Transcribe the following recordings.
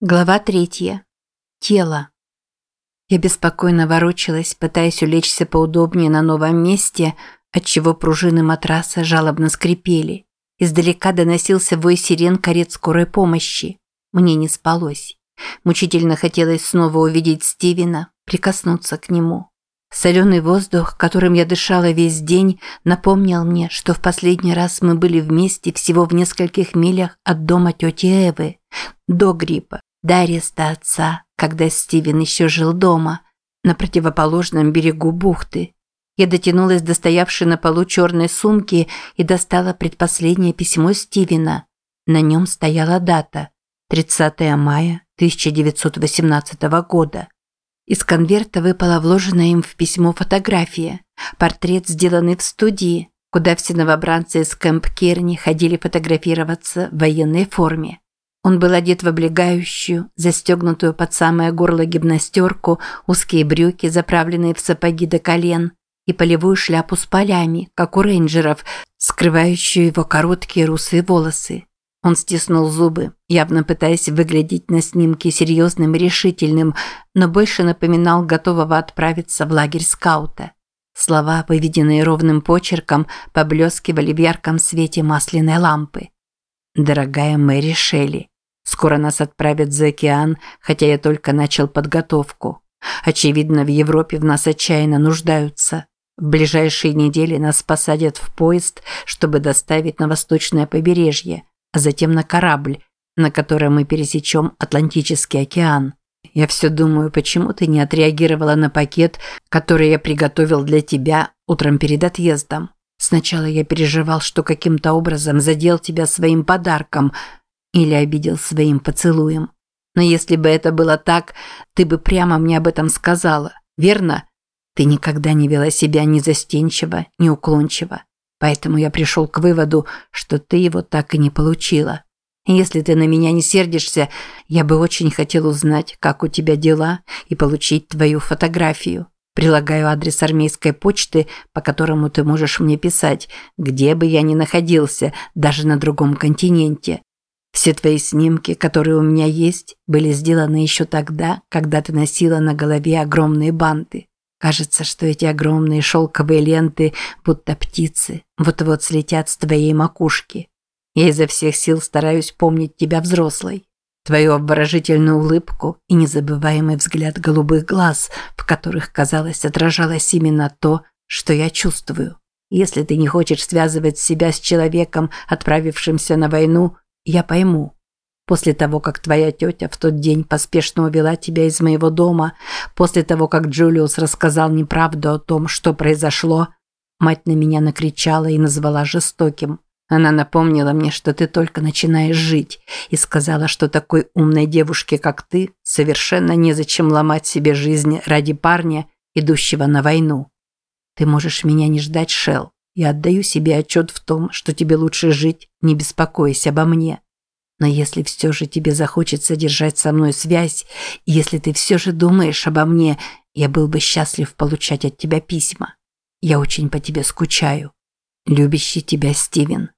Глава третья. Тело. Я беспокойно ворочалась, пытаясь улечься поудобнее на новом месте, отчего пружины матраса жалобно скрипели. Издалека доносился вой сирен карет скорой помощи. Мне не спалось. Мучительно хотелось снова увидеть Стивена, прикоснуться к нему. Соленый воздух, которым я дышала весь день, напомнил мне, что в последний раз мы были вместе всего в нескольких милях от дома тети Эвы, до гриппа до ареста отца, когда Стивен еще жил дома, на противоположном берегу бухты. Я дотянулась до стоявшей на полу черной сумки и достала предпоследнее письмо Стивена. На нем стояла дата – 30 мая 1918 года. Из конверта выпала вложенная им в письмо фотография. Портрет, сделанный в студии, куда все новобранцы из Кэмп Керни ходили фотографироваться в военной форме. Он был одет в облегающую, застегнутую под самое горло гимнастерку, узкие брюки, заправленные в сапоги до колен, и полевую шляпу с полями, как у рейнджеров, скрывающую его короткие русые волосы. Он стиснул зубы, явно пытаясь выглядеть на снимке серьезным и решительным, но больше напоминал готового отправиться в лагерь скаута. Слова, выведенные ровным почерком, поблескивали в ярком свете масляной лампы. «Дорогая Мэри Шелли, скоро нас отправят за океан, хотя я только начал подготовку. Очевидно, в Европе в нас отчаянно нуждаются. В ближайшие недели нас посадят в поезд, чтобы доставить на восточное побережье, а затем на корабль, на котором мы пересечем Атлантический океан. Я все думаю, почему ты не отреагировала на пакет, который я приготовил для тебя утром перед отъездом. Сначала я переживал, что каким-то образом задел тебя своим подарком или обидел своим поцелуем. Но если бы это было так, ты бы прямо мне об этом сказала, верно? Ты никогда не вела себя ни застенчиво, ни уклончиво. Поэтому я пришел к выводу, что ты его так и не получила. Если ты на меня не сердишься, я бы очень хотел узнать, как у тебя дела, и получить твою фотографию. Прилагаю адрес армейской почты, по которому ты можешь мне писать, где бы я ни находился, даже на другом континенте. Все твои снимки, которые у меня есть, были сделаны еще тогда, когда ты носила на голове огромные банты. Кажется, что эти огромные шелковые ленты, будто птицы, вот-вот слетят с твоей макушки. Я изо всех сил стараюсь помнить тебя взрослой твою обворожительную улыбку и незабываемый взгляд голубых глаз, в которых, казалось, отражалось именно то, что я чувствую. Если ты не хочешь связывать себя с человеком, отправившимся на войну, я пойму. После того, как твоя тетя в тот день поспешно увела тебя из моего дома, после того, как Джулиус рассказал неправду о том, что произошло, мать на меня накричала и назвала жестоким. Она напомнила мне, что ты только начинаешь жить, и сказала, что такой умной девушке, как ты, совершенно незачем ломать себе жизнь ради парня, идущего на войну. Ты можешь меня не ждать, Шел. Я отдаю себе отчет в том, что тебе лучше жить, не беспокоясь обо мне. Но если все же тебе захочется держать со мной связь, и если ты все же думаешь обо мне, я был бы счастлив получать от тебя письма. Я очень по тебе скучаю. Любящий тебя Стивен.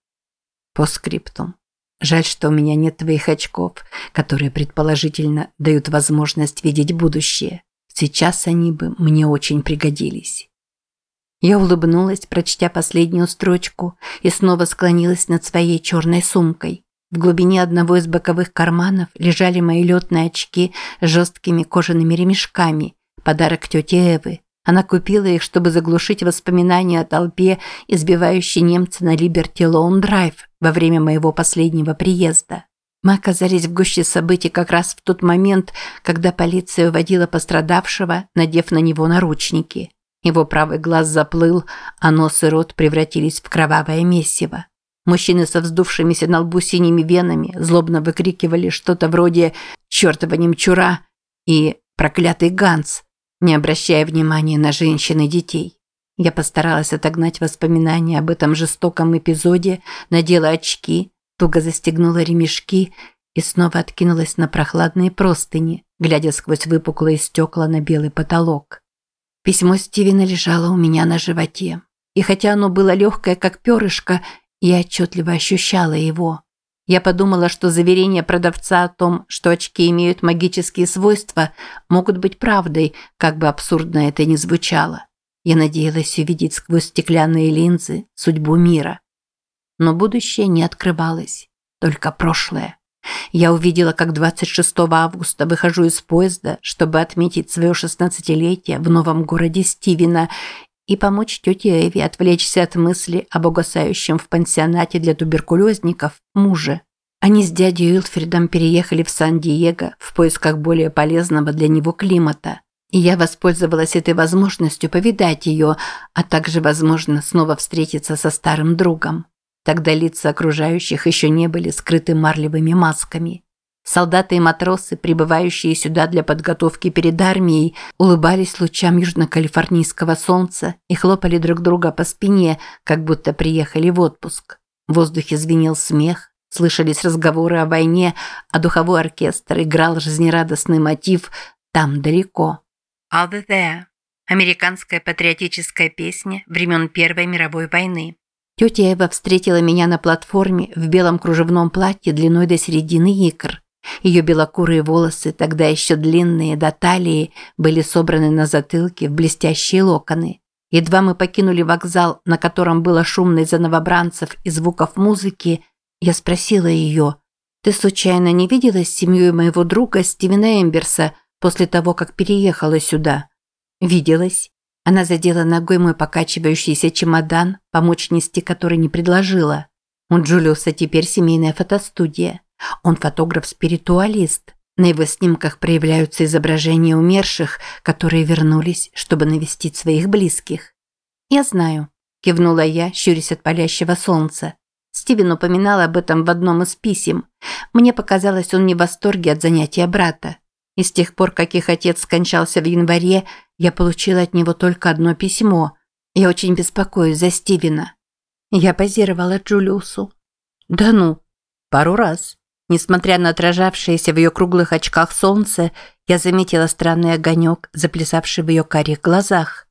По скриптум. Жаль, что у меня нет твоих очков, которые предположительно дают возможность видеть будущее. Сейчас они бы мне очень пригодились. Я улыбнулась, прочтя последнюю строчку, и снова склонилась над своей черной сумкой. В глубине одного из боковых карманов лежали мои летные очки с жесткими кожаными ремешками, подарок тете Эвы. Она купила их, чтобы заглушить воспоминания о толпе, избивающей немца на Либерти Лоун Драйв во время моего последнего приезда. Мы оказались в гуще событий как раз в тот момент, когда полиция уводила пострадавшего, надев на него наручники. Его правый глаз заплыл, а нос и рот превратились в кровавое месиво. Мужчины со вздувшимися на лбу синими венами злобно выкрикивали что-то вроде «чертова немчура» и «проклятый Ганс», не обращая внимания на женщин и детей. Я постаралась отогнать воспоминания об этом жестоком эпизоде, надела очки, туго застегнула ремешки и снова откинулась на прохладные простыни, глядя сквозь выпуклые стекла на белый потолок. Письмо Стивена лежало у меня на животе. И хотя оно было легкое, как перышко, я отчетливо ощущала его. Я подумала, что заверения продавца о том, что очки имеют магические свойства, могут быть правдой, как бы абсурдно это ни звучало. Я надеялась увидеть сквозь стеклянные линзы судьбу мира. Но будущее не открывалось, только прошлое. Я увидела, как 26 августа выхожу из поезда, чтобы отметить свое шестнадцатилетие в новом городе Стивена и помочь тете Эви отвлечься от мысли об угасающем в пансионате для туберкулезников муже. Они с дядей Уилфридом переехали в Сан-Диего в поисках более полезного для него климата. И я воспользовалась этой возможностью повидать ее, а также, возможно, снова встретиться со старым другом. Тогда лица окружающих еще не были скрыты марлевыми масками. Солдаты и матросы, прибывающие сюда для подготовки перед армией, улыбались лучам южно-калифорнийского солнца и хлопали друг друга по спине, как будто приехали в отпуск. В воздухе звенел смех, слышались разговоры о войне, а духовой оркестр играл жизнерадостный мотив «Там далеко». «I'll be there» – американская патриотическая песня времен Первой мировой войны. Тетя Эва встретила меня на платформе в белом кружевном платье длиной до середины икр. Ее белокурые волосы, тогда еще длинные до талии, были собраны на затылке в блестящие локоны. Едва мы покинули вокзал, на котором было шумно из-за новобранцев и звуков музыки, я спросила ее, «Ты случайно не виделась с семьей моего друга Стивена Эмберса после того, как переехала сюда?» «Виделась». Она задела ногой мой покачивающийся чемодан, помочь нести который не предложила. У Джулиуса теперь семейная фотостудия. Он фотограф-спиритуалист. На его снимках проявляются изображения умерших, которые вернулись, чтобы навестить своих близких. «Я знаю», – кивнула я, щурясь от палящего солнца. Стивен упоминал об этом в одном из писем. Мне показалось, он не в восторге от занятия брата. И с тех пор, как их отец скончался в январе, я получила от него только одно письмо. Я очень беспокоюсь за Стивена. Я позировала Джулиусу. Да ну, пару раз. Несмотря на отражавшееся в ее круглых очках солнце, я заметила странный огонек, заплясавший в ее карих глазах.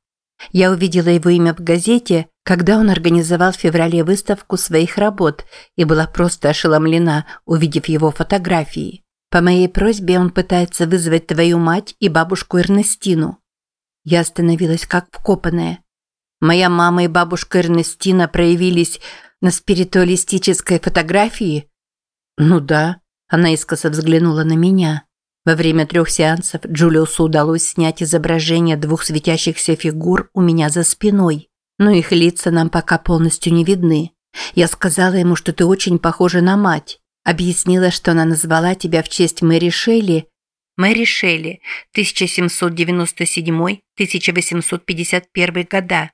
Я увидела его имя в газете, когда он организовал в феврале выставку своих работ и была просто ошеломлена, увидев его фотографии. По моей просьбе он пытается вызвать твою мать и бабушку Эрнестину. Я остановилась как вкопанная. Моя мама и бабушка Эрнестина проявились на спиритуалистической фотографии – «Ну да», – она искоса взглянула на меня. Во время трех сеансов Джулиусу удалось снять изображение двух светящихся фигур у меня за спиной, но их лица нам пока полностью не видны. Я сказала ему, что ты очень похожа на мать. Объяснила, что она назвала тебя в честь Мэри Шелли. Мэри Шелли, 1797-1851 года.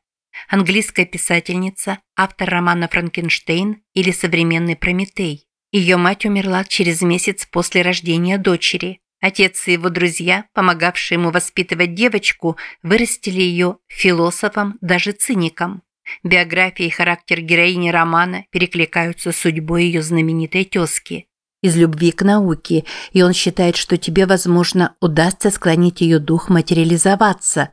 Английская писательница, автор романа «Франкенштейн» или «Современный Прометей». Ее мать умерла через месяц после рождения дочери. Отец и его друзья, помогавшие ему воспитывать девочку, вырастили ее философом, даже циником. Биография и характер героини романа перекликаются с судьбой ее знаменитой тезки. Из любви к науке, и он считает, что тебе, возможно, удастся склонить ее дух материализоваться.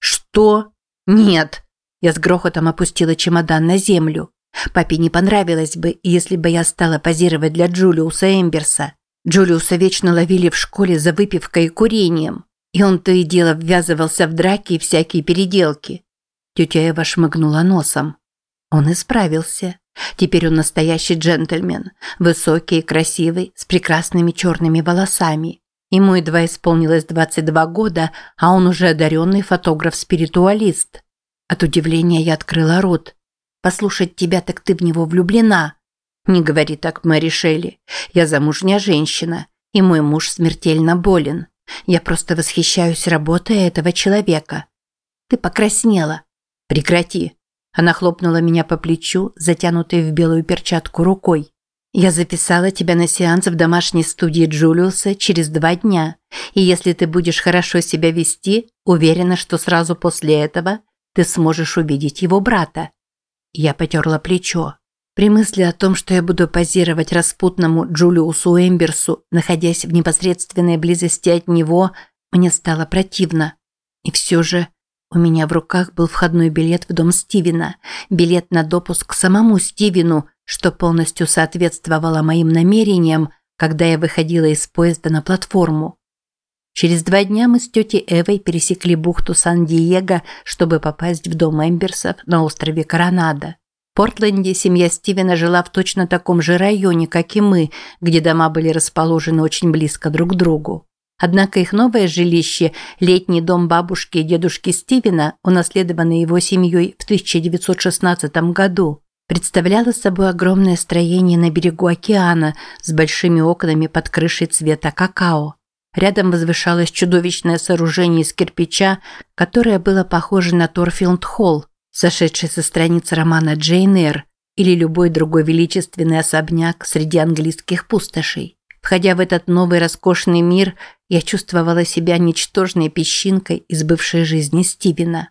«Что? Нет!» Я с грохотом опустила чемодан на землю. Папе не понравилось бы, если бы я стала позировать для Джулиуса Эмберса. Джулиуса вечно ловили в школе за выпивкой и курением, и он то и дело ввязывался в драки и всякие переделки. Тетя Эва шмыгнула носом. Он исправился. Теперь он настоящий джентльмен, высокий и красивый, с прекрасными черными волосами. Ему едва исполнилось 22 года, а он уже одаренный фотограф-спиритуалист. От удивления я открыла рот. Послушать тебя, так ты в него влюблена. Не говори так, Мэри Шелли. Я замужняя женщина, и мой муж смертельно болен. Я просто восхищаюсь работой этого человека. Ты покраснела. Прекрати. Она хлопнула меня по плечу, затянутой в белую перчатку рукой. Я записала тебя на сеанс в домашней студии Джулиуса через два дня. И если ты будешь хорошо себя вести, уверена, что сразу после этого ты сможешь увидеть его брата. Я потерла плечо. При мысли о том, что я буду позировать распутному Джулиусу Эмберсу, находясь в непосредственной близости от него, мне стало противно. И все же у меня в руках был входной билет в дом Стивена, билет на допуск к самому Стивену, что полностью соответствовало моим намерениям, когда я выходила из поезда на платформу. Через два дня мы с тетей Эвой пересекли бухту Сан-Диего, чтобы попасть в дом Эмберсов на острове Коронадо. В Портленде семья Стивена жила в точно таком же районе, как и мы, где дома были расположены очень близко друг к другу. Однако их новое жилище, летний дом бабушки и дедушки Стивена, унаследованный его семьей в 1916 году, представляло собой огромное строение на берегу океана с большими окнами под крышей цвета какао. Рядом возвышалось чудовищное сооружение из кирпича, которое было похоже на Торфилд-холл, сошедший со страниц романа Джейн Эйр или любой другой величественный особняк среди английских пустошей. Входя в этот новый роскошный мир, я чувствовала себя ничтожной песчинкой из бывшей жизни Стивена.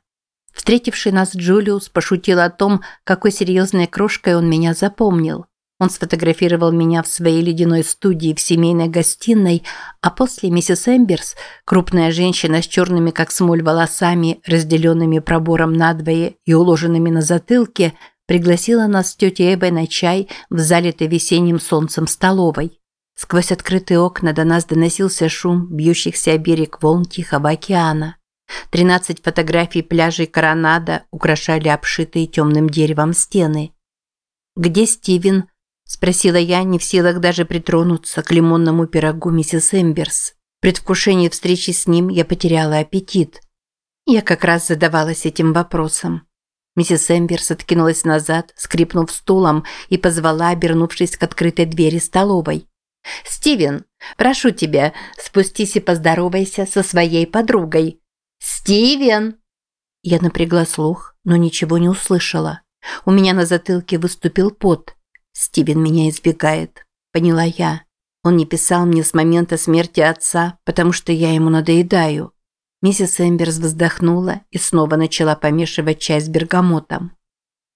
Встретивший нас Джулиус пошутил о том, какой серьезной крошкой он меня запомнил. Он сфотографировал меня в своей ледяной студии в семейной гостиной, а после миссис Эмберс, крупная женщина с черными как смоль волосами, разделенными пробором надвое и уложенными на затылке, пригласила нас с тетей Эвой на чай в залитой весенним солнцем столовой. Сквозь открытые окна до нас доносился шум бьющихся о берег волн Тихого океана. Тринадцать фотографий пляжей Коронада украшали обшитые темным деревом стены. «Где Стивен?» – спросила я, не в силах даже притронуться к лимонному пирогу миссис Эмберс. В предвкушении встречи с ним я потеряла аппетит. Я как раз задавалась этим вопросом. Миссис Эмберс откинулась назад, скрипнув стулом, и позвала, обернувшись к открытой двери столовой. «Стивен, прошу тебя, спустись и поздоровайся со своей подругой». «Стивен!» Я напрягла слух, но ничего не услышала. У меня на затылке выступил пот. Стивен меня избегает, поняла я. Он не писал мне с момента смерти отца, потому что я ему надоедаю. Миссис Эмберс вздохнула и снова начала помешивать чай с бергамотом.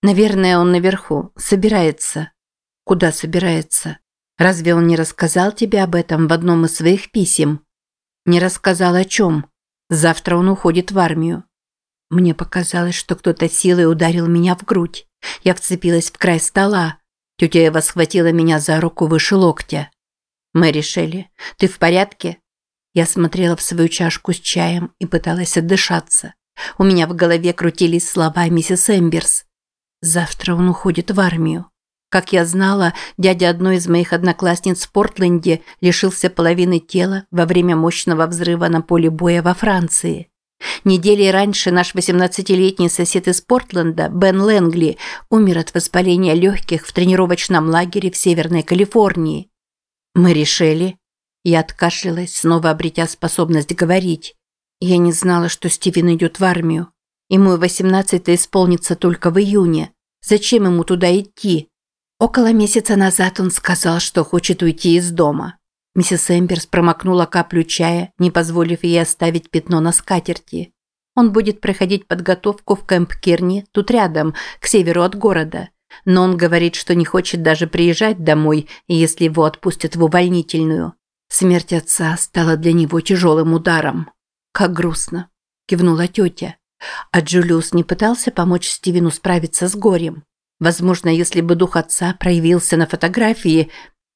Наверное, он наверху, собирается. Куда собирается? Разве он не рассказал тебе об этом в одном из своих писем? Не рассказал о чем? Завтра он уходит в армию. Мне показалось, что кто-то силой ударил меня в грудь. Я вцепилась в край стола. Тетя Эва схватила меня за руку выше локтя. «Мэри Шелли, ты в порядке?» Я смотрела в свою чашку с чаем и пыталась отдышаться. У меня в голове крутились слова миссис Эмберс. «Завтра он уходит в армию». Как я знала, дядя одной из моих одноклассниц в Портленде лишился половины тела во время мощного взрыва на поле боя во Франции. Недели раньше наш 18-летний сосед из Портленда, Бен Лэнгли, умер от воспаления легких в тренировочном лагере в Северной Калифорнии. Мы решили... Я откашлялась, снова обретя способность говорить. Я не знала, что Стивен идет в армию. Ему 18 исполнится только в июне. Зачем ему туда идти? Около месяца назад он сказал, что хочет уйти из дома. Миссис Эмберс промокнула каплю чая, не позволив ей оставить пятно на скатерти. Он будет проходить подготовку в Кэмп Кирни, тут рядом, к северу от города. Но он говорит, что не хочет даже приезжать домой, если его отпустят в увольнительную. Смерть отца стала для него тяжелым ударом. «Как грустно», – кивнула тетя. А Джулиус не пытался помочь Стивену справиться с горем. Возможно, если бы дух отца проявился на фотографии...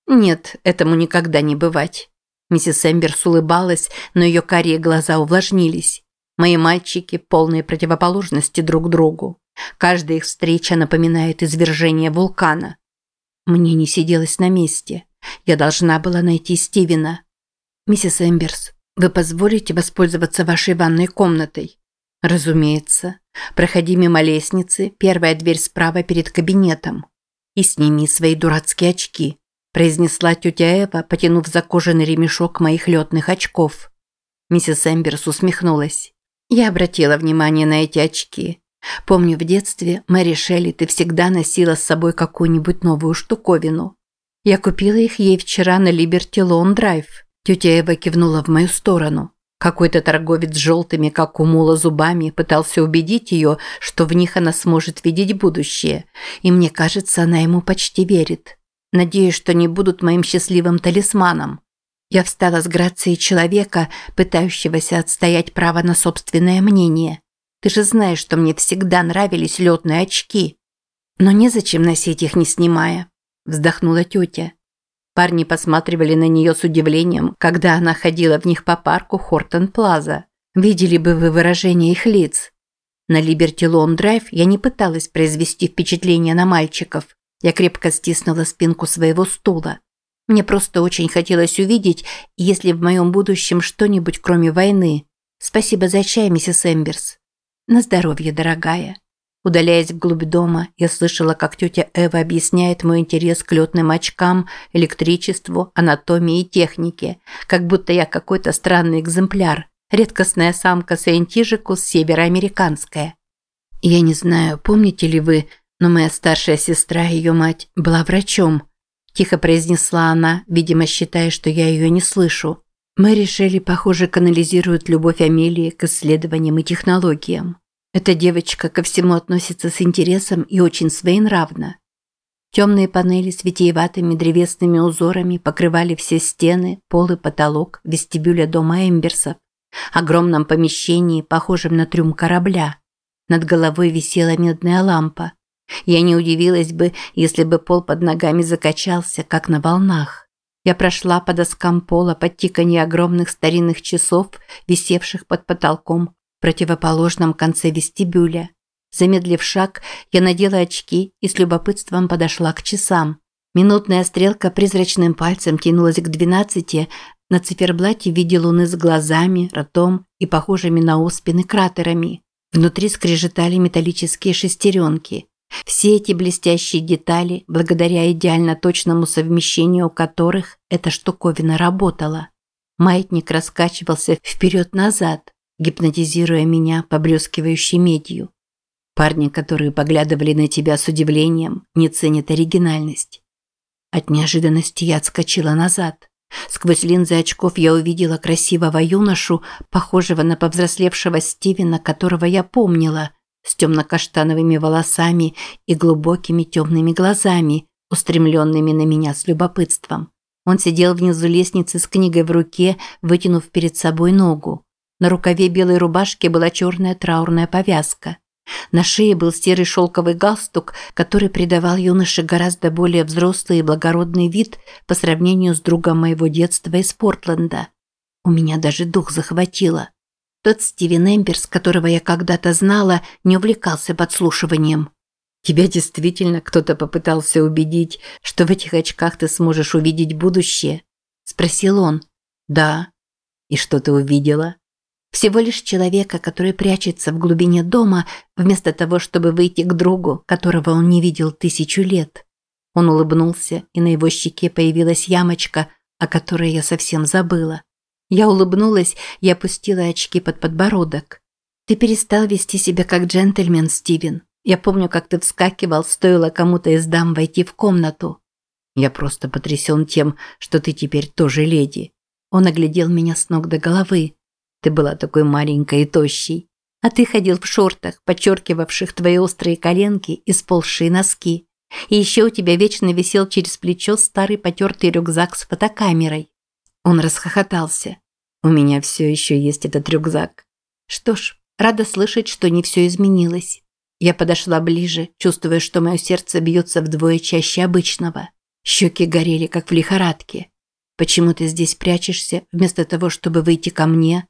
Нет, этому никогда не бывать. Миссис Эмберс улыбалась, но ее карие глаза увлажнились. Мои мальчики – полные противоположности друг другу. Каждая их встреча напоминает извержение вулкана. Мне не сиделось на месте. Я должна была найти Стивена. «Миссис Эмберс, вы позволите воспользоваться вашей ванной комнатой?» «Разумеется. Проходи мимо лестницы, первая дверь справа перед кабинетом. И сними свои дурацкие очки», – произнесла тетя Эва, потянув за кожаный ремешок моих летных очков. Миссис Эмберс усмехнулась. Я обратила внимание на эти очки. Помню, в детстве, Мэри Шелли, ты всегда носила с собой какую-нибудь новую штуковину. Я купила их ей вчера на Либерти Лон Драйв. Тетя Эва кивнула в мою сторону. Какой-то торговец с желтыми, как у мула, зубами пытался убедить ее, что в них она сможет видеть будущее, и мне кажется, она ему почти верит. Надеюсь, что не будут моим счастливым талисманом. Я встала с грацией человека, пытающегося отстоять право на собственное мнение. Ты же знаешь, что мне всегда нравились летные очки. Но незачем носить их, не снимая. вздохнула тетя. Парни посматривали на нее с удивлением, когда она ходила в них по парку Хортон-Плаза. Видели бы вы выражение их лиц. На Либерти Лон Драйв я не пыталась произвести впечатление на мальчиков. Я крепко стиснула спинку своего стула. Мне просто очень хотелось увидеть, есть ли в моем будущем что-нибудь кроме войны. Спасибо за чай, миссис Эмберс. На здоровье, дорогая. Удаляясь вглубь дома, я слышала, как тетя Эва объясняет мой интерес к летным очкам, электричеству, анатомии и технике, как будто я какой-то странный экземпляр, редкостная самка Саентижикус североамериканская. Я не знаю, помните ли вы, но моя старшая сестра и ее мать была врачом. Тихо произнесла она, видимо, считая, что я ее не слышу. Мы решили, похоже, канализируют любовь Амелии к исследованиям и технологиям. Эта девочка ко всему относится с интересом и очень своенравна. Темные панели с витиеватыми древесными узорами покрывали все стены, пол и потолок вестибюля дома Эмберсов. Огромном помещении, похожем на трюм корабля. Над головой висела медная лампа. Я не удивилась бы, если бы пол под ногами закачался, как на волнах. Я прошла по доскам пола под тиканье огромных старинных часов, висевших под потолком противоположном конце вестибюля. Замедлив шаг, я надела очки и с любопытством подошла к часам. Минутная стрелка призрачным пальцем тянулась к двенадцати, на циферблате в виде луны с глазами, ртом и похожими на оспины кратерами. Внутри скрежетали металлические шестеренки. Все эти блестящие детали, благодаря идеально точному совмещению которых эта штуковина работала. Маятник раскачивался вперед-назад, гипнотизируя меня поблескивающей медью. Парни, которые поглядывали на тебя с удивлением, не ценят оригинальность. От неожиданности я отскочила назад. Сквозь линзы очков я увидела красивого юношу, похожего на повзрослевшего Стивена, которого я помнила, с темно-каштановыми волосами и глубокими темными глазами, устремленными на меня с любопытством. Он сидел внизу лестницы с книгой в руке, вытянув перед собой ногу. На рукаве белой рубашки была черная траурная повязка. На шее был серый шелковый галстук, который придавал юноше гораздо более взрослый и благородный вид по сравнению с другом моего детства из Портленда. У меня даже дух захватило. Тот Стивен Эмберс, которого я когда-то знала, не увлекался подслушиванием. Тебя действительно кто-то попытался убедить, что в этих очках ты сможешь увидеть будущее? Спросил он. Да. И что ты увидела? Всего лишь человека, который прячется в глубине дома, вместо того, чтобы выйти к другу, которого он не видел тысячу лет. Он улыбнулся, и на его щеке появилась ямочка, о которой я совсем забыла. Я улыбнулась и опустила очки под подбородок. «Ты перестал вести себя как джентльмен, Стивен. Я помню, как ты вскакивал, стоило кому-то из дам войти в комнату. Я просто потрясен тем, что ты теперь тоже леди». Он оглядел меня с ног до головы. Ты была такой маленькой и тощей. А ты ходил в шортах, подчеркивавших твои острые коленки и сползшие носки. И еще у тебя вечно висел через плечо старый потертый рюкзак с фотокамерой. Он расхохотался. У меня все еще есть этот рюкзак. Что ж, рада слышать, что не все изменилось. Я подошла ближе, чувствуя, что мое сердце бьется вдвое чаще обычного. Щеки горели, как в лихорадке. Почему ты здесь прячешься, вместо того, чтобы выйти ко мне?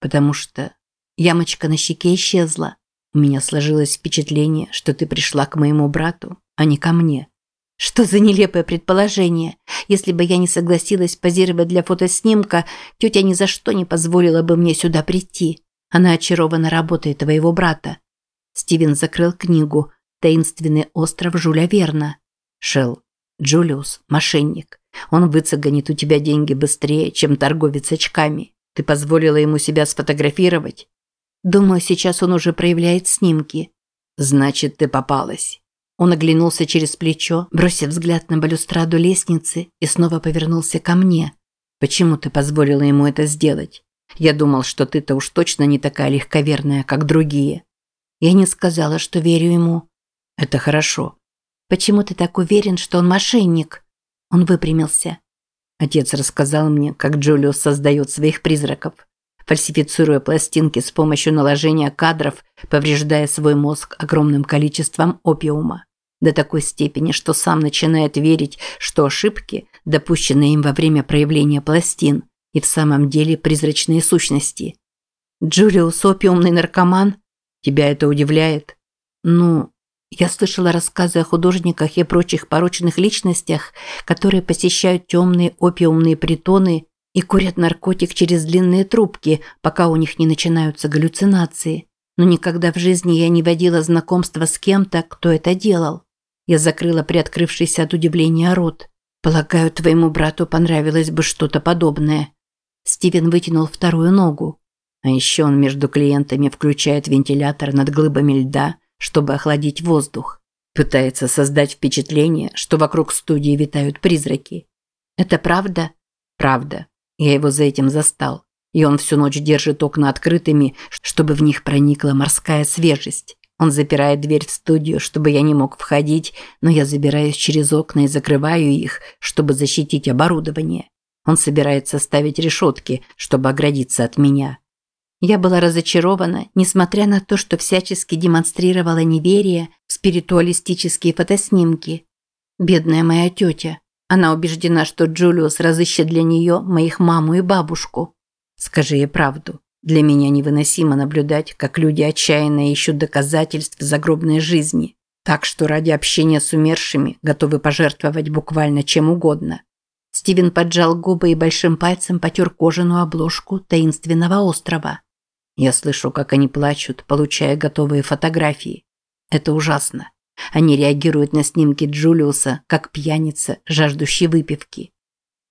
Потому что ямочка на щеке исчезла. У меня сложилось впечатление, что ты пришла к моему брату, а не ко мне. Что за нелепое предположение? Если бы я не согласилась позировать для фотоснимка, тетя ни за что не позволила бы мне сюда прийти. Она очарована работой твоего брата. Стивен закрыл книгу «Таинственный остров Жюля Верна». Шел. Джулиус – мошенник. Он выцеганит у тебя деньги быстрее, чем торговец очками. Ты позволила ему себя сфотографировать? Думаю, сейчас он уже проявляет снимки. Значит, ты попалась. Он оглянулся через плечо, бросив взгляд на балюстраду лестницы и снова повернулся ко мне. Почему ты позволила ему это сделать? Я думал, что ты-то уж точно не такая легковерная, как другие. Я не сказала, что верю ему. Это хорошо. Почему ты так уверен, что он мошенник? Он выпрямился. Отец рассказал мне, как Джулиус создает своих призраков, фальсифицируя пластинки с помощью наложения кадров, повреждая свой мозг огромным количеством опиума. до такой степени, что сам начинает верить, что ошибки, допущенные им во время проявления пластин, и в самом деле призрачные сущности. Джулиус – опиумный наркоман? Тебя это удивляет? Ну, я слышала рассказы о художниках и прочих порочных личностях, которые посещают темные опиумные притоны и курят наркотик через длинные трубки, пока у них не начинаются галлюцинации. Но никогда в жизни я не водила знакомства с кем-то, кто это делал. Я закрыла приоткрывшийся от удивления рот. Полагаю, твоему брату понравилось бы что-то подобное. Стивен вытянул вторую ногу. А еще он между клиентами включает вентилятор над глыбами льда, чтобы охладить воздух. Пытается создать впечатление, что вокруг студии витают призраки. Это правда? Правда. Я его за этим застал. И он всю ночь держит окна открытыми, чтобы в них проникла морская свежесть. Он запирает дверь в студию, чтобы я не мог входить, но я забираюсь через окна и закрываю их, чтобы защитить оборудование. Он собирается ставить решетки, чтобы оградиться от меня. Я была разочарована, несмотря на то, что всячески демонстрировала неверие в спиритуалистические фотоснимки. Бедная моя тетя. Она убеждена, что Джулиус разыщет для нее моих маму и бабушку. Скажи ей правду. Для меня невыносимо наблюдать, как люди отчаянно ищут доказательств загробной жизни, так что ради общения с умершими готовы пожертвовать буквально чем угодно. Стивен поджал губы и большим пальцем потер кожаную обложку таинственного острова. Я слышу, как они плачут, получая готовые фотографии. Это ужасно. Они реагируют на снимки Джулиуса, как пьяница, жаждущий выпивки.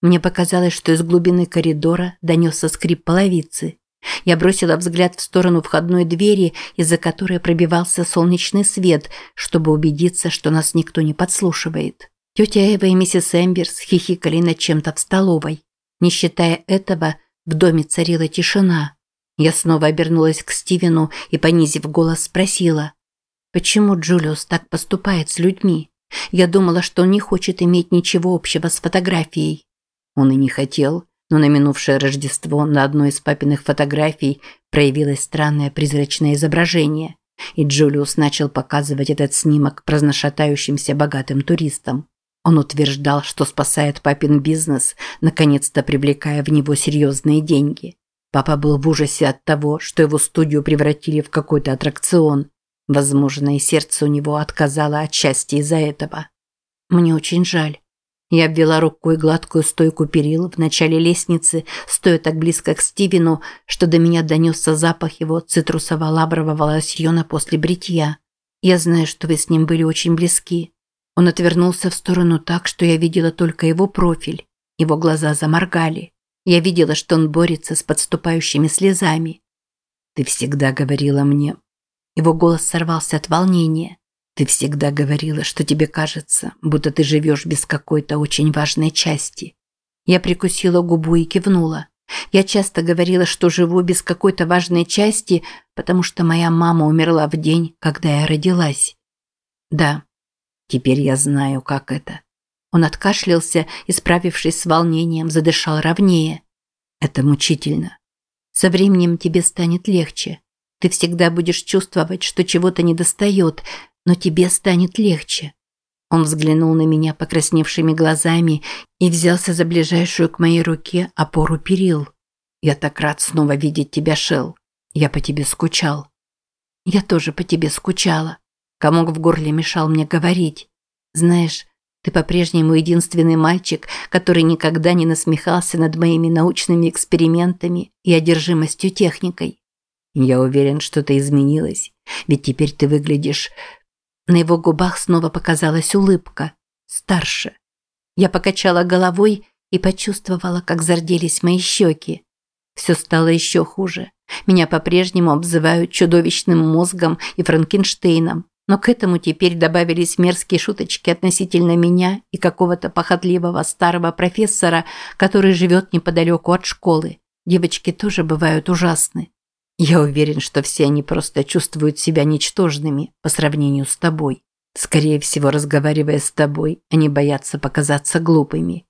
Мне показалось, что из глубины коридора донесся скрип половицы. Я бросила взгляд в сторону входной двери, из-за которой пробивался солнечный свет, чтобы убедиться, что нас никто не подслушивает. Тетя Эва и миссис Эмберс хихикали над чем-то в столовой. Не считая этого, в доме царила тишина. Я снова обернулась к Стивену и, понизив голос, спросила, «Почему Джулиус так поступает с людьми? Я думала, что он не хочет иметь ничего общего с фотографией». Он и не хотел, но на минувшее Рождество на одной из папиных фотографий проявилось странное призрачное изображение, и Джулиус начал показывать этот снимок праздношатающимся богатым туристам. Он утверждал, что спасает папин бизнес, наконец-то привлекая в него серьезные деньги. Папа был в ужасе от того, что его студию превратили в какой-то аттракцион. Возможно, и сердце у него отказало от счастья из-за этого. Мне очень жаль. Я обвела рукой гладкую стойку перил в начале лестницы, стоя так близко к Стивену, что до меня донесся запах его цитрусово-лабрового лосьона после бритья. Я знаю, что вы с ним были очень близки. Он отвернулся в сторону так, что я видела только его профиль. Его глаза заморгали. Я видела, что он борется с подступающими слезами. «Ты всегда говорила мне...» Его голос сорвался от волнения. Ты всегда говорила, что тебе кажется, будто ты живешь без какой-то очень важной части. Я прикусила губу и кивнула. Я часто говорила, что живу без какой-то важной части, потому что моя мама умерла в день, когда я родилась. Да, теперь я знаю, как это. Он откашлялся и, справившись с волнением, задышал ровнее. Это мучительно. Со временем тебе станет легче. Ты всегда будешь чувствовать, что чего-то недостает, но тебе станет легче. Он взглянул на меня покрасневшими глазами и взялся за ближайшую к моей руке опору перил. Я так рад снова видеть тебя, Шел. Я по тебе скучал. Я тоже по тебе скучала. Комок в горле мешал мне говорить. Знаешь, ты по-прежнему единственный мальчик, который никогда не насмехался над моими научными экспериментами и одержимостью техникой. Я уверен, что ты изменилась, ведь теперь ты выглядишь на его губах снова показалась улыбка. Старше. Я покачала головой и почувствовала, как зарделись мои щеки. Все стало еще хуже. Меня по-прежнему обзывают чудовищным мозгом и Франкенштейном. Но к этому теперь добавились мерзкие шуточки относительно меня и какого-то похотливого старого профессора, который живет неподалеку от школы. Девочки тоже бывают ужасны. Я уверен, что все они просто чувствуют себя ничтожными по сравнению с тобой. Скорее всего, разговаривая с тобой, они боятся показаться глупыми.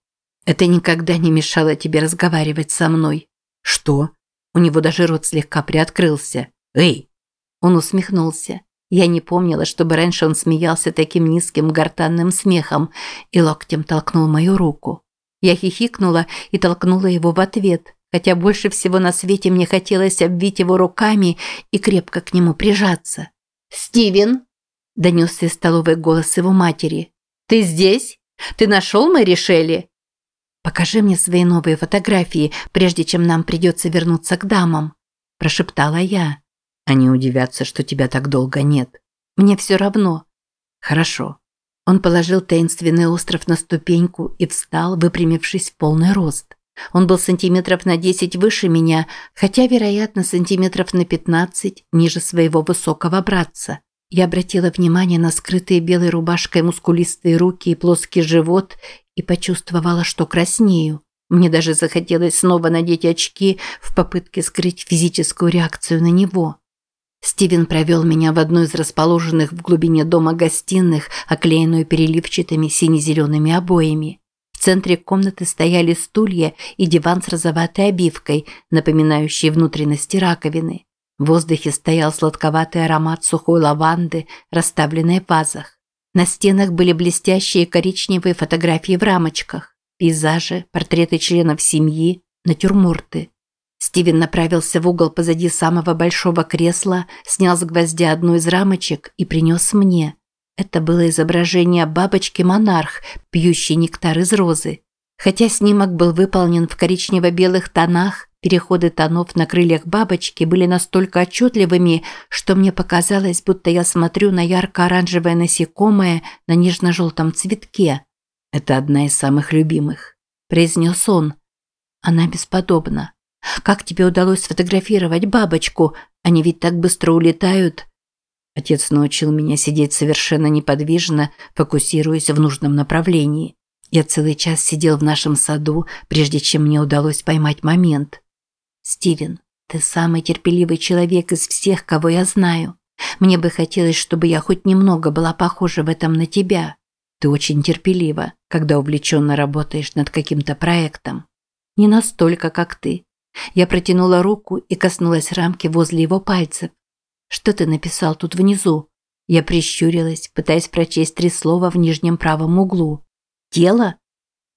Это никогда не мешало тебе разговаривать со мной. Что? У него даже рот слегка приоткрылся. Эй! Он усмехнулся. Я не помнила, чтобы раньше он смеялся таким низким гортанным смехом и локтем толкнул мою руку. Я хихикнула и толкнула его в ответ, хотя больше всего на свете мне хотелось обвить его руками и крепко к нему прижаться. «Стивен!» – донесся из столовой голос его матери. «Ты здесь? Ты нашел Мэри Шелли?» «Покажи мне свои новые фотографии, прежде чем нам придется вернуться к дамам», – прошептала я. Они удивятся, что тебя так долго нет. Мне все равно. Хорошо. Он положил таинственный остров на ступеньку и встал, выпрямившись в полный рост. Он был сантиметров на 10 выше меня, хотя, вероятно, сантиметров на 15 ниже своего высокого братца. Я обратила внимание на скрытые белой рубашкой мускулистые руки и плоский живот и почувствовала, что краснею. Мне даже захотелось снова надеть очки в попытке скрыть физическую реакцию на него. Стивен провел меня в одну из расположенных в глубине дома гостиных, оклеенную переливчатыми сине-зелеными обоями. В центре комнаты стояли стулья и диван с розоватой обивкой, напоминающий внутренности раковины. В воздухе стоял сладковатый аромат сухой лаванды, расставленной в вазах. На стенах были блестящие коричневые фотографии в рамочках, пейзажи, портреты членов семьи, натюрморты. Стивен направился в угол позади самого большого кресла, снял с гвоздя одну из рамочек и принес мне. Это было изображение бабочки-монарх, пьющей нектар из розы. Хотя снимок был выполнен в коричнево-белых тонах, переходы тонов на крыльях бабочки были настолько отчетливыми, что мне показалось, будто я смотрю на ярко-оранжевое насекомое на нежно-желтом цветке. «Это одна из самых любимых», – произнес он. «Она бесподобна». Как тебе удалось сфотографировать бабочку? Они ведь так быстро улетают. Отец научил меня сидеть совершенно неподвижно, фокусируясь в нужном направлении. Я целый час сидел в нашем саду, прежде чем мне удалось поймать момент. Стивен, ты самый терпеливый человек из всех, кого я знаю. Мне бы хотелось, чтобы я хоть немного была похожа в этом на тебя. Ты очень терпелива, когда увлеченно работаешь над каким-то проектом. Не настолько, как ты. Я протянула руку и коснулась рамки возле его пальцев. «Что ты написал тут внизу?» Я прищурилась, пытаясь прочесть три слова в нижнем правом углу. «Тело?»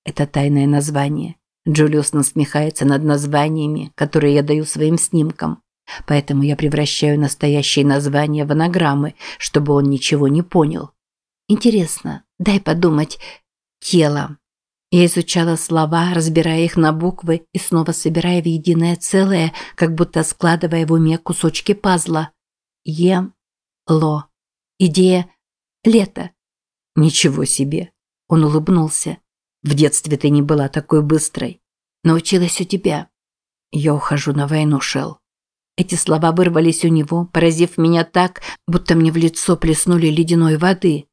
Это тайное название. Джулиус насмехается над названиями, которые я даю своим снимкам. Поэтому я превращаю настоящие названия в анаграммы, чтобы он ничего не понял. Интересно, дай подумать. Тело. Я изучала слова, разбирая их на буквы и снова собирая в единое целое, как будто складывая в уме кусочки пазла. Ем. Ло. Идея. Лето. Ничего себе. Он улыбнулся. В детстве ты не была такой быстрой. Научилась у тебя. Я ухожу на войну, Шел. Эти слова вырвались у него, поразив меня так, будто мне в лицо плеснули ледяной воды.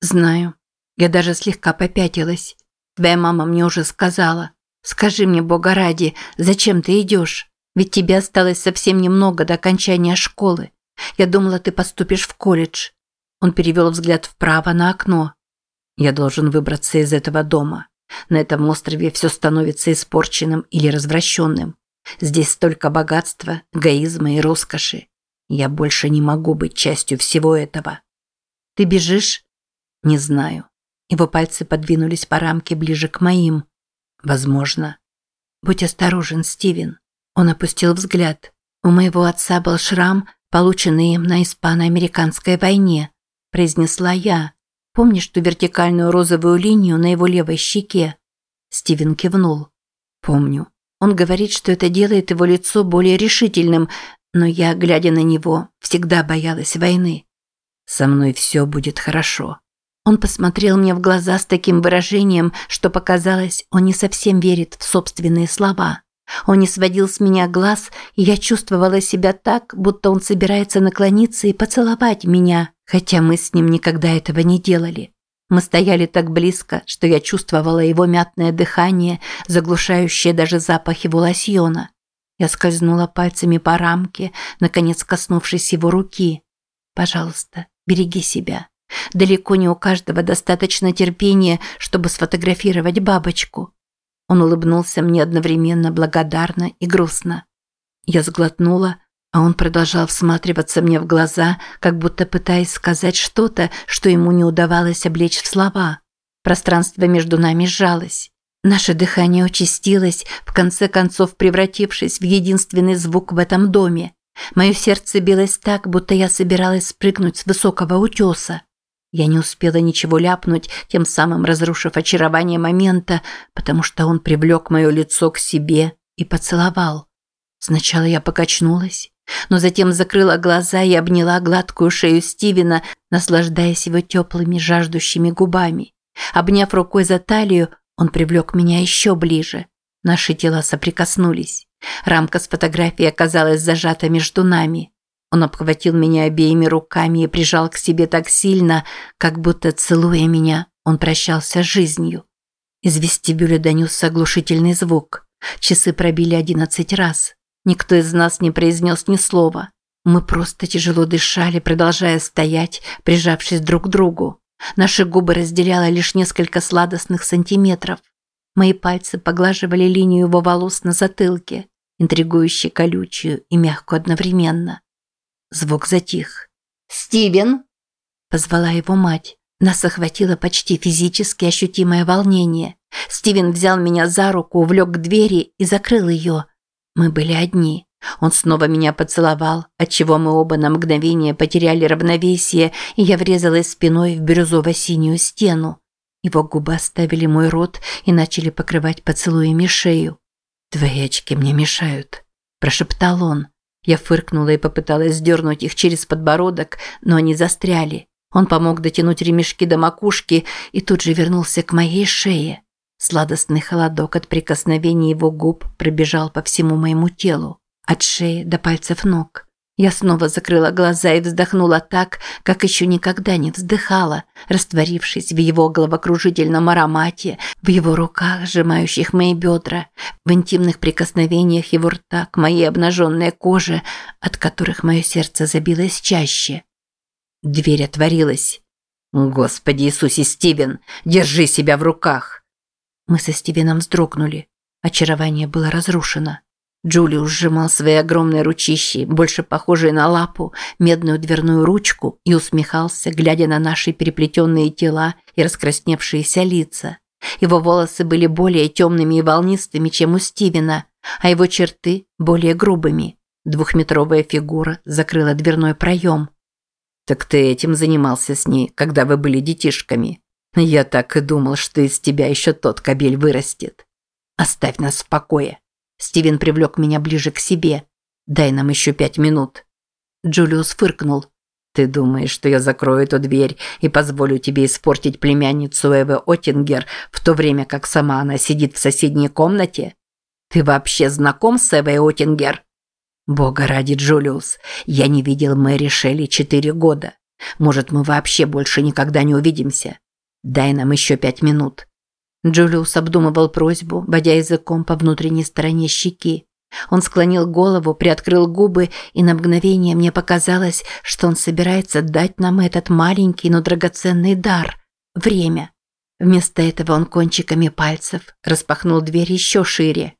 Знаю. Я даже слегка попятилась. Твоя мама мне уже сказала. Скажи мне, Бога ради, зачем ты идешь? Ведь тебе осталось совсем немного до окончания школы. Я думала, ты поступишь в колледж. Он перевел взгляд вправо на окно. Я должен выбраться из этого дома. На этом острове все становится испорченным или развращенным. Здесь столько богатства, эгоизма и роскоши. Я больше не могу быть частью всего этого. Ты бежишь? Не знаю. Его пальцы подвинулись по рамке ближе к моим. Возможно. Будь осторожен, Стивен. Он опустил взгляд. У моего отца был шрам, полученный им на испано-американской войне, произнесла я. Помнишь ту вертикальную розовую линию на его левой щеке? Стивен кивнул. Помню. Он говорит, что это делает его лицо более решительным, но я, глядя на него, всегда боялась войны. Со мной все будет хорошо. Он посмотрел мне в глаза с таким выражением, что показалось, он не совсем верит в собственные слова. Он не сводил с меня глаз, и я чувствовала себя так, будто он собирается наклониться и поцеловать меня, хотя мы с ним никогда этого не делали. Мы стояли так близко, что я чувствовала его мятное дыхание, заглушающее даже запах его лосьона. Я скользнула пальцами по рамке, наконец коснувшись его руки. «Пожалуйста, береги себя». Далеко не у каждого достаточно терпения, чтобы сфотографировать бабочку. Он улыбнулся мне одновременно благодарно и грустно. Я сглотнула, А он продолжал всматриваться мне в глаза, как будто пытаясь сказать что-то, что ему не удавалось облечь в слова. Пространство между нами сжалось. Наше дыхание участилось, в конце концов превратившись в единственный звук в этом доме. Мое сердце билось так, будто я собиралась спрыгнуть с высокого утеса. Я не успела ничего ляпнуть, тем самым разрушив очарование момента, потому что он привлек мое лицо к себе и поцеловал. Сначала я покачнулась, но затем закрыла глаза и обняла гладкую шею Стивена, наслаждаясь его теплыми жаждущими губами. Обняв рукой за талию, он привлек меня еще ближе. Наши тела соприкоснулись. Рамка с фотографией оказалась зажата между нами. Он обхватил меня обеими руками и прижал к себе так сильно, как будто, целуя меня, он прощался с жизнью. Из вестибюля донесся оглушительный звук. Часы пробили одиннадцать раз. Никто из нас не произнес ни слова. Мы просто тяжело дышали, продолжая стоять, прижавшись друг к другу. Наши губы разделяло лишь несколько сладостных сантиметров. Мои пальцы поглаживали линию его волос на затылке, интригующе колючую и мягкую одновременно. Звук затих. «Стивен!» – позвала его мать. Нас охватило почти физически ощутимое волнение. Стивен взял меня за руку, увлек к двери и закрыл ее. Мы были одни. Он снова меня поцеловал, отчего мы оба на мгновение потеряли равновесие, и я врезалась спиной в бирюзово-синюю стену. Его губы оставили мой рот и начали покрывать поцелуями шею. «Твои очки мне мешают», – прошептал он. Я фыркнула и попыталась сдернуть их через подбородок, но они застряли. Он помог дотянуть ремешки до макушки и тут же вернулся к моей шее. Сладостный холодок от прикосновения его губ пробежал по всему моему телу, от шеи до пальцев ног. Я снова закрыла глаза и вздохнула так, как еще никогда не вздыхала, растворившись в его головокружительном аромате, в его руках, сжимающих мои бедра, в интимных прикосновениях его рта к моей обнаженной коже, от которых мое сердце забилось чаще. Дверь отворилась. «Господи Иисусе, Стивен, держи себя в руках!» Мы со Стивеном вздрогнули. Очарование было разрушено. Джулиус сжимал свои огромные ручищи, больше похожие на лапу, медную дверную ручку и усмехался, глядя на наши переплетенные тела и раскрасневшиеся лица. Его волосы были более темными и волнистыми, чем у Стивена, а его черты – более грубыми. Двухметровая фигура закрыла дверной проем. «Так ты этим занимался с ней, когда вы были детишками?» Я так и думал, что из тебя еще тот кобель вырастет. Оставь нас в покое. Стивен привлек меня ближе к себе. Дай нам еще пять минут. Джулиус фыркнул. Ты думаешь, что я закрою эту дверь и позволю тебе испортить племянницу Эвы Оттингер, в то время как сама она сидит в соседней комнате? Ты вообще знаком с Эвой Оттингер? Бога ради, Джулиус, я не видел Мэри Шелли четыре года. Может, мы вообще больше никогда не увидимся. Дай нам еще пять минут». Джулиус обдумывал просьбу, водя языком по внутренней стороне щеки. Он склонил голову, приоткрыл губы, и на мгновение мне показалось, что он собирается дать нам этот маленький, но драгоценный дар – время. Вместо этого он кончиками пальцев распахнул дверь еще шире.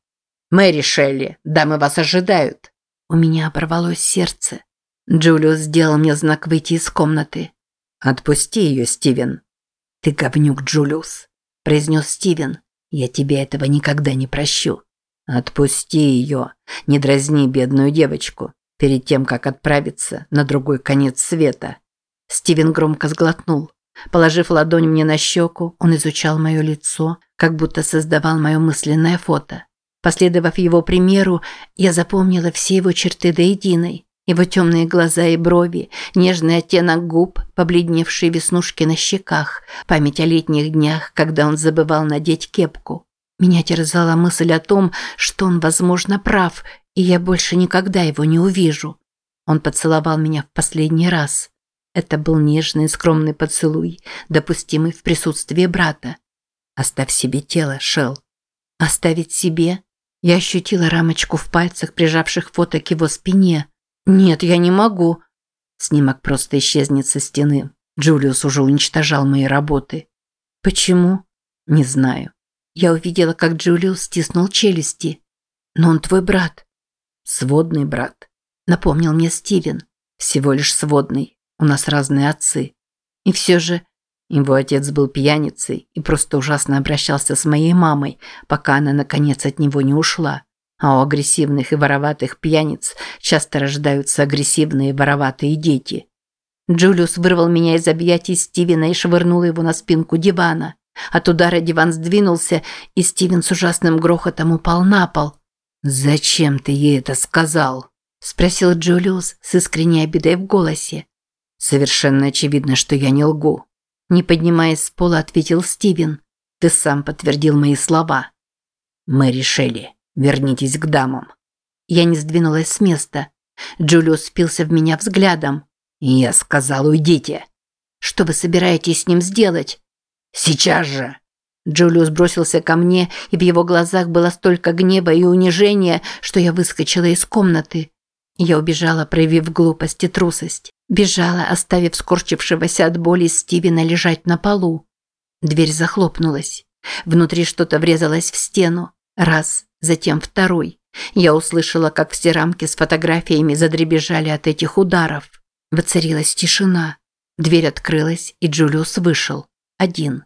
«Мэри Шелли, дамы вас ожидают!» У меня оборвалось сердце. Джулиус сделал мне знак выйти из комнаты. «Отпусти ее, Стивен», «Ты говнюк, Джулиус», – произнес Стивен. «Я тебе этого никогда не прощу. Отпусти ее, не дразни бедную девочку, перед тем, как отправиться на другой конец света». Стивен громко сглотнул. Положив ладонь мне на щеку, он изучал мое лицо, как будто создавал мое мысленное фото. Последовав его примеру, я запомнила все его черты до единой. Его темные глаза и брови, нежный оттенок губ, побледневшие веснушки на щеках, память о летних днях, когда он забывал надеть кепку. Меня терзала мысль о том, что он, возможно, прав, и я больше никогда его не увижу. Он поцеловал меня в последний раз. Это был нежный и скромный поцелуй, допустимый в присутствии брата. «Оставь себе тело, Шел. «Оставить себе?» Я ощутила рамочку в пальцах, прижавших фото к его спине – «Нет, я не могу». Снимок просто исчезнет со стены. Джулиус уже уничтожал мои работы. «Почему?» «Не знаю». Я увидела, как Джулиус стиснул челюсти. «Но он твой брат». «Сводный брат». напомнил мне Стивен. Всего лишь сводный. У нас разные отцы. И все же его отец был пьяницей и просто ужасно обращался с моей мамой, пока она наконец от него не ушла. А у агрессивных и вороватых пьяниц часто рождаются агрессивные вороватые дети. Джулиус вырвал меня из объятий Стивена и швырнул его на спинку дивана. От удара диван сдвинулся, и Стивен с ужасным грохотом упал на пол. «Зачем ты ей это сказал?» – спросил Джулиус с искренней обидой в голосе. «Совершенно очевидно, что я не лгу». Не поднимаясь с пола, ответил Стивен. «Ты сам подтвердил мои слова». «Мы решили. Вернитесь к дамам». Я не сдвинулась с места. Джулиус впился в меня взглядом. «Я сказал, уйдите». «Что вы собираетесь с ним сделать?» «Сейчас же!» Джулиус бросился ко мне, и в его глазах было столько гнева и унижения, что я выскочила из комнаты. Я убежала, проявив глупость и трусость. Бежала, оставив скорчившегося от боли Стивена лежать на полу. Дверь захлопнулась. Внутри что-то врезалось в стену. Раз, затем второй. Я услышала, как все рамки с фотографиями задребежали от этих ударов. Воцарилась тишина. Дверь открылась, и Джулиус вышел. Один.